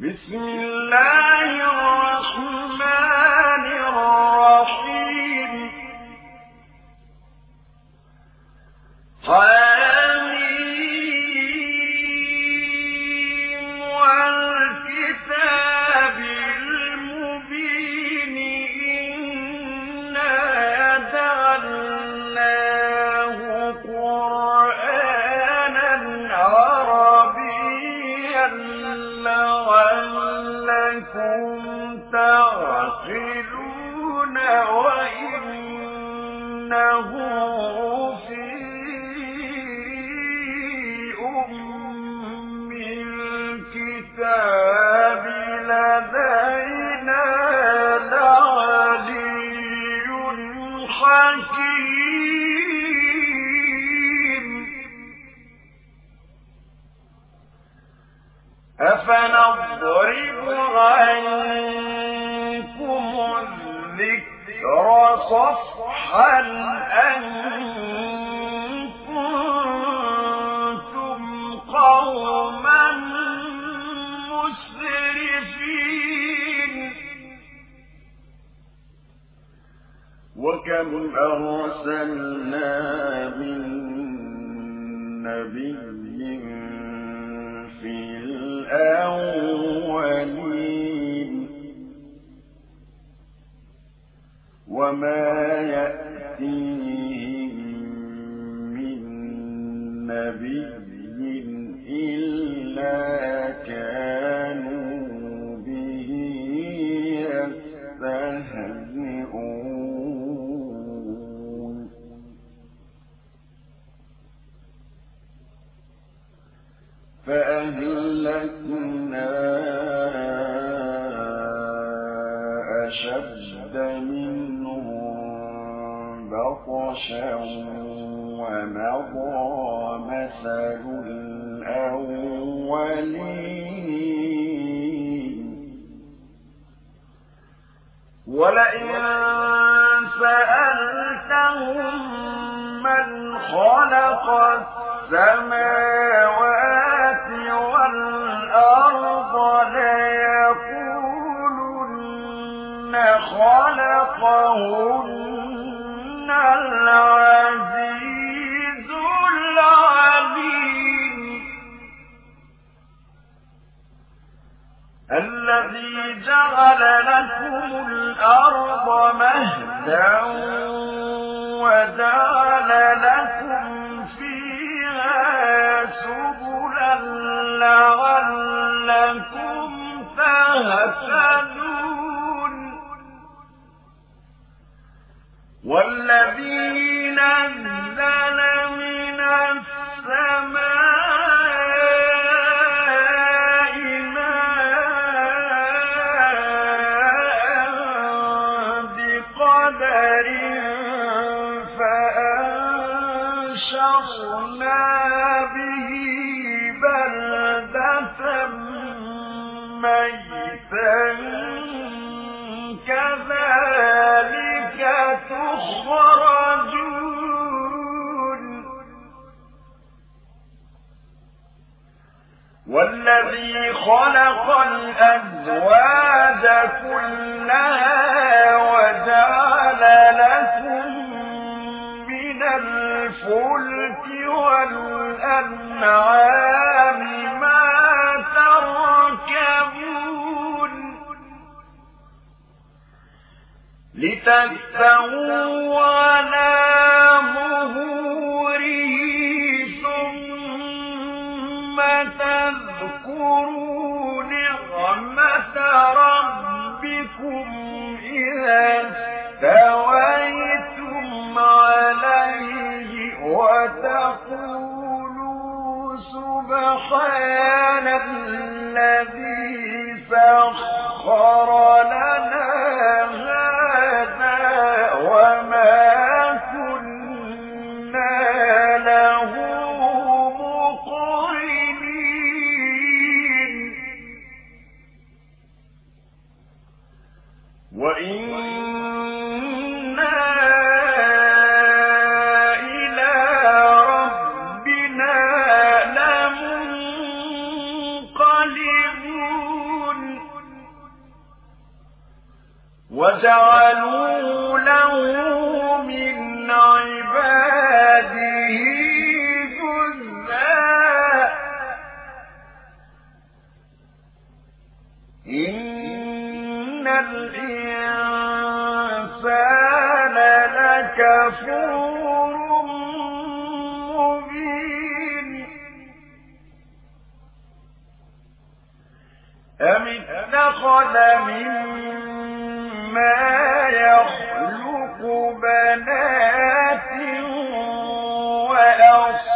بسم الله أفنضرب عنكم الذكر صفحا أن كنتم قوما مسرفين. وكم أرسلنا من نبي في الأولين وما يأتيهم بطشا ومضى مثل الأولين. ولئن سألتهم من خلق السماوات والأرض ليقولن خلقهن العزيز والذي خلق الأزواج كلها وجعل لكم من الفلك والأنعام ما تركبون. لتستووا على سبحان الإنسان لكفور مبين أم اتخذ مما يخلق بنات وأصفر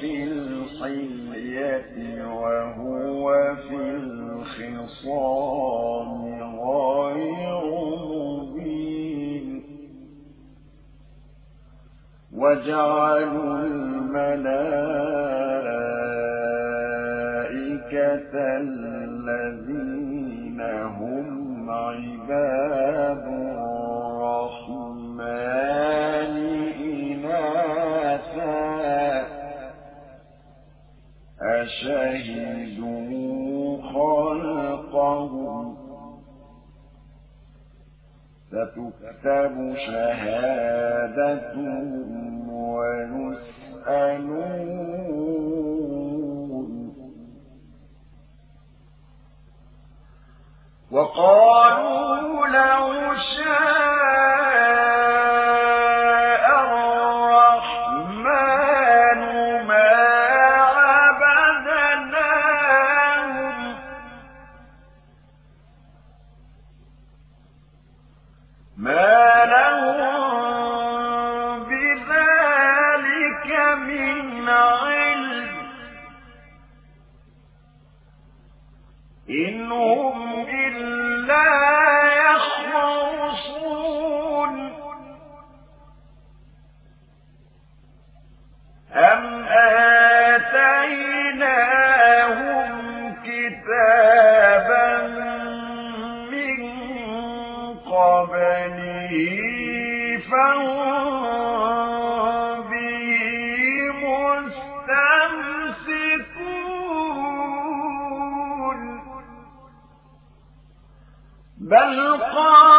في الحية وهو في الخصام غير مبين. وجعلوا الملائكة تكتب شهادتهم ويسألون. وقالوا لو شاء أم آتيناهم كتابا من فهم بل قال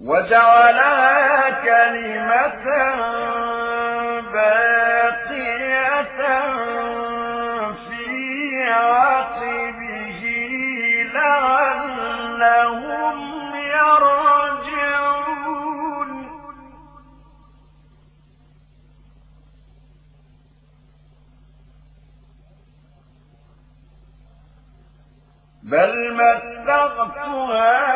وجعلها كلمة باقية في عقبه لعلهم يرجعون. بل هؤلاء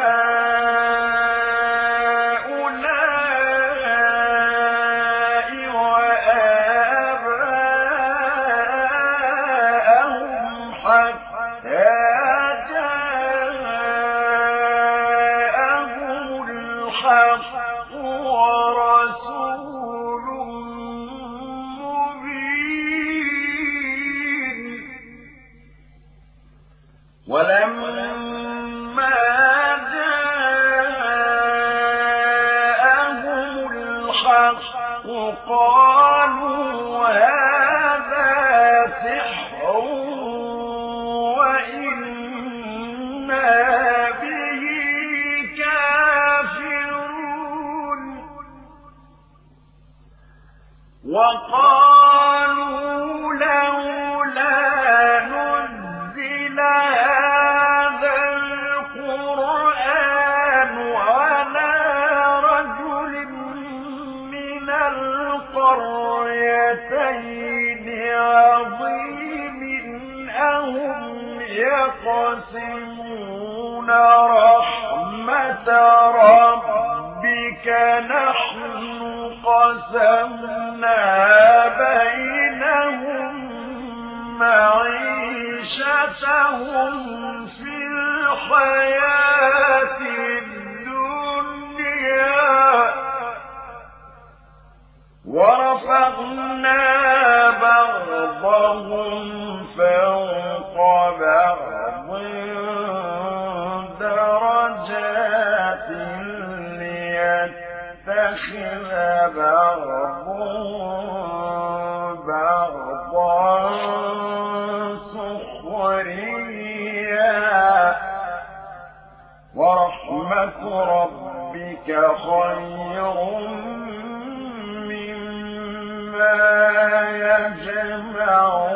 وقالوا لولا نزل هذا القرآن على رجل من القريتين عظيم أهم يقسمون رحمة ربك نحن قسمنا بينهم معيشتهم في الحياة الدنيا ورفعنا بعضهم فوق بعض درجات ليتخذ سخريا ورحمة ربك خير مما يجمعون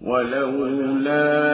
ولولا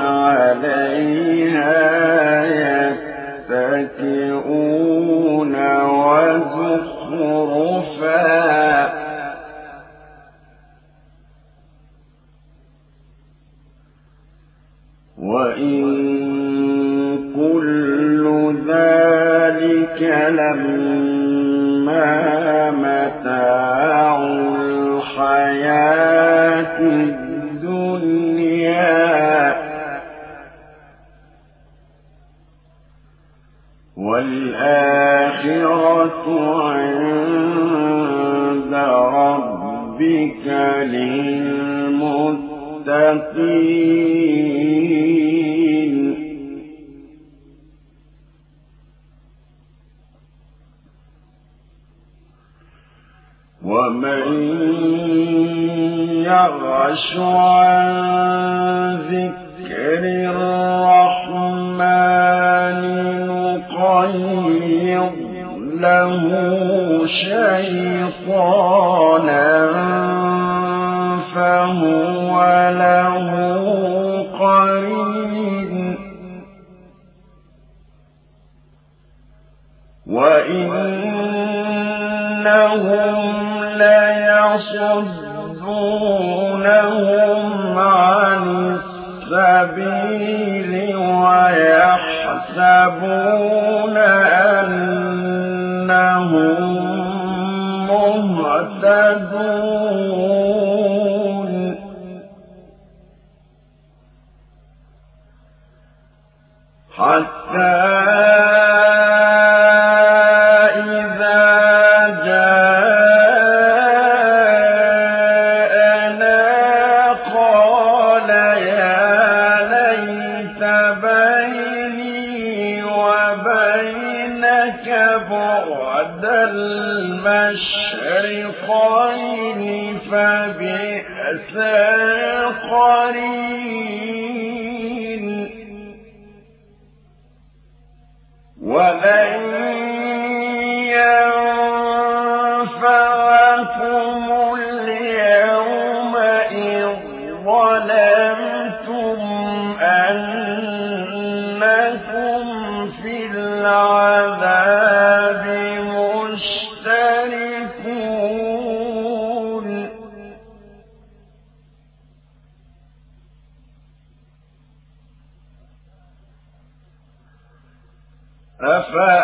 عليها للمتقين. وإنهم ليصدونهم عن السبيل ويحسبون أنهم مهتدون حتى موسى فاء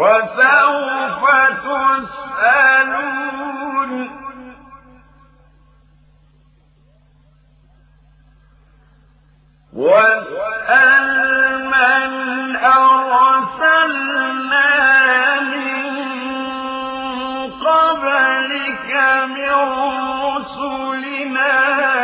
وسوف تسألون. واسأل من أرسلنا من قبلك من رسلنا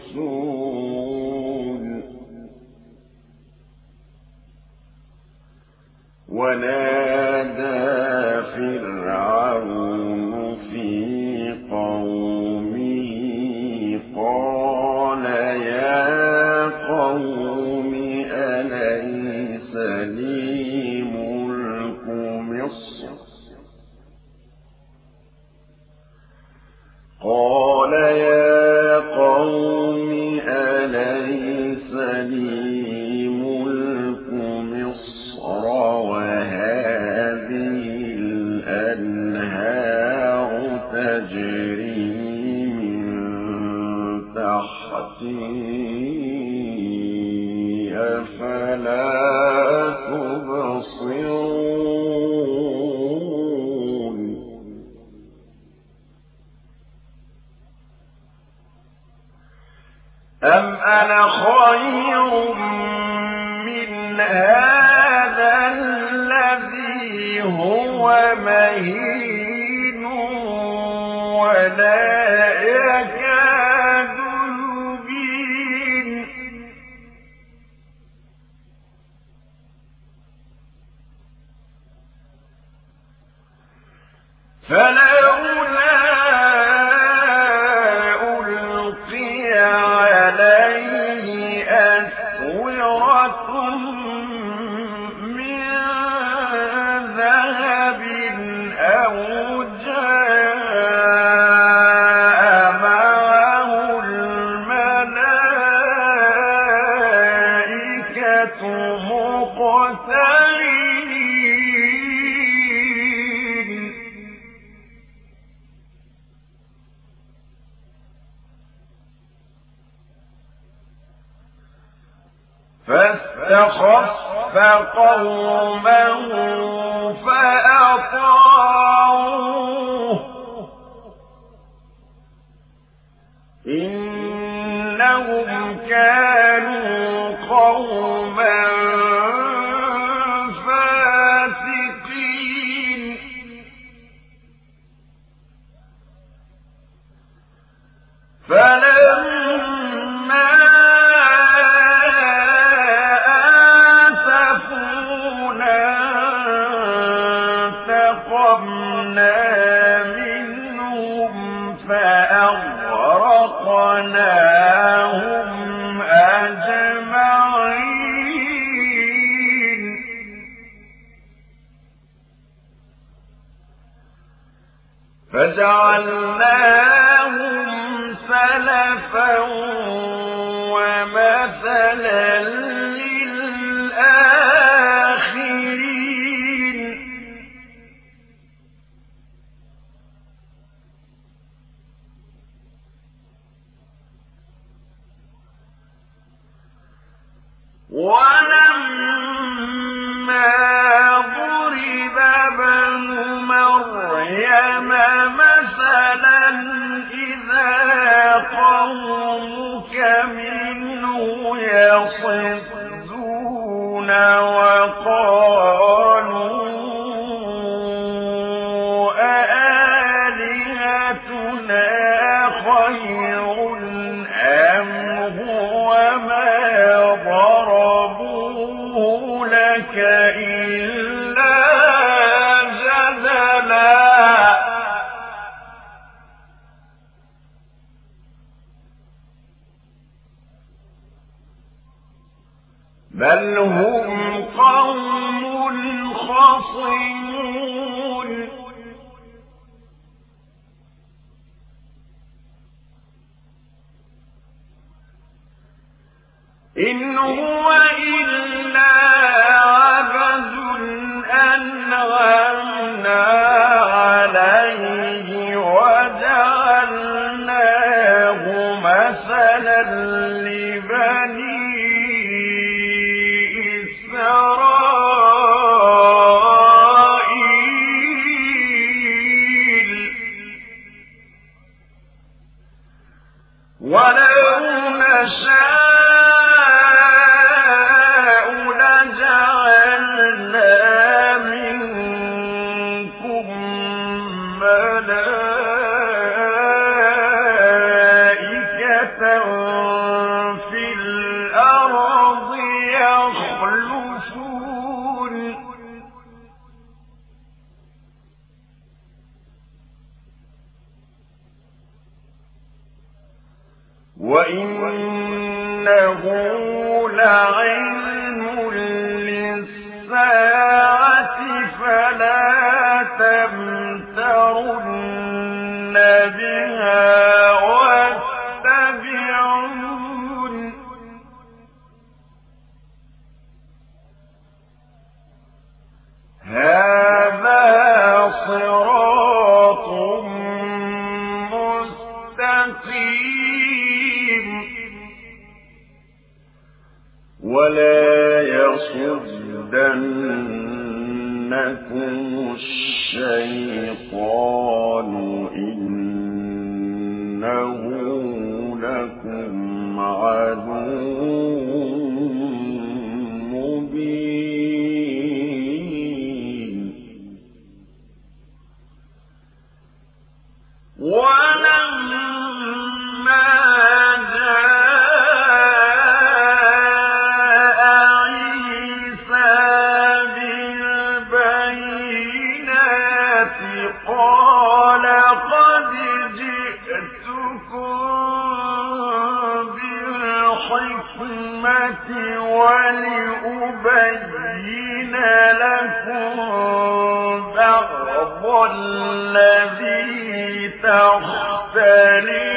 الرسول جاء قومه فأطاعوا فانتقمنا منهم فأغرقناهم أجمعين. فجعلناهم سلفا بل هم قوم خصمون إن هو إلا إنه لعلم بعض الذي تختلف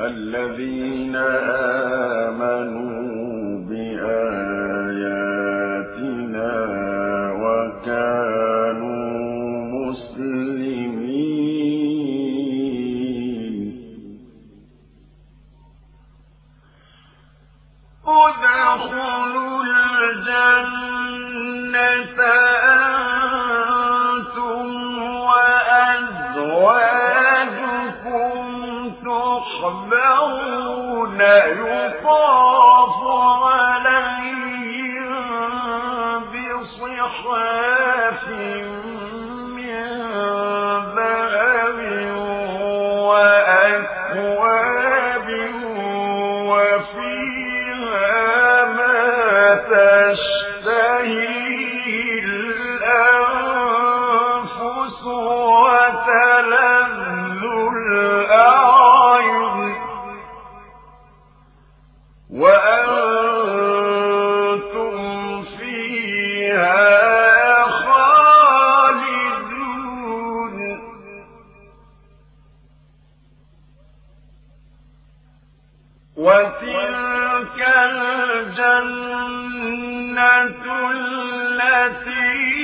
الذين آمنوا الله تلك الجنة التي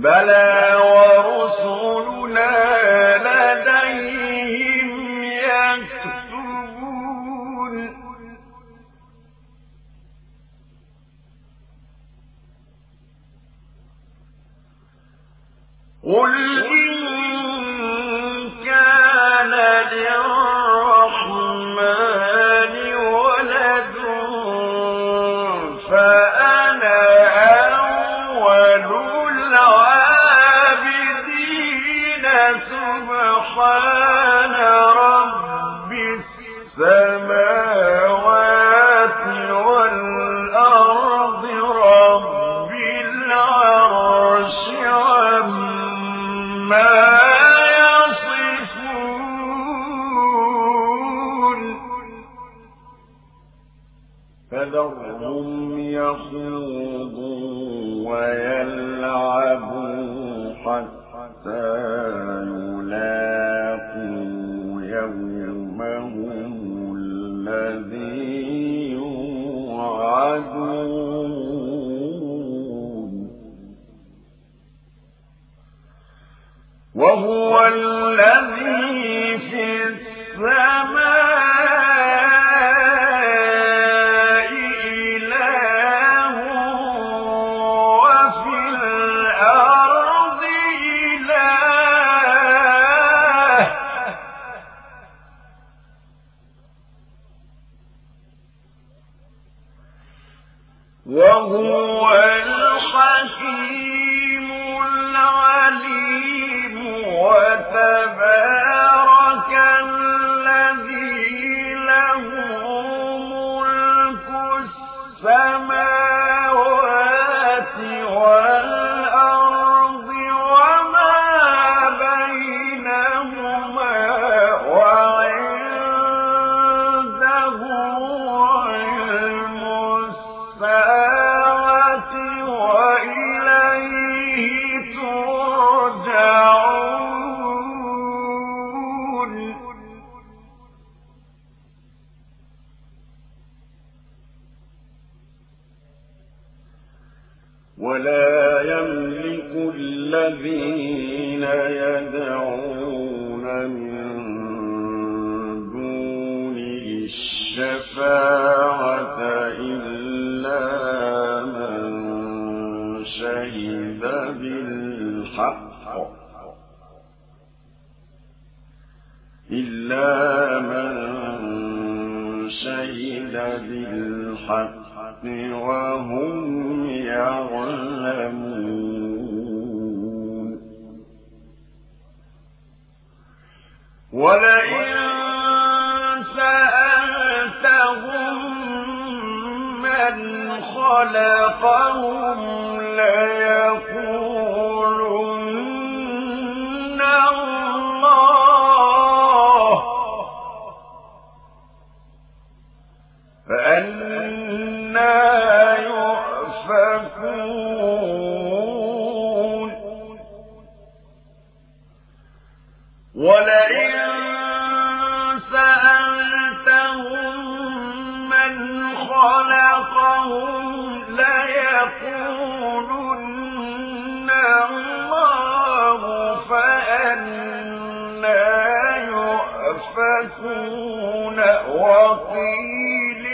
بلى وهو يؤفكون وقيله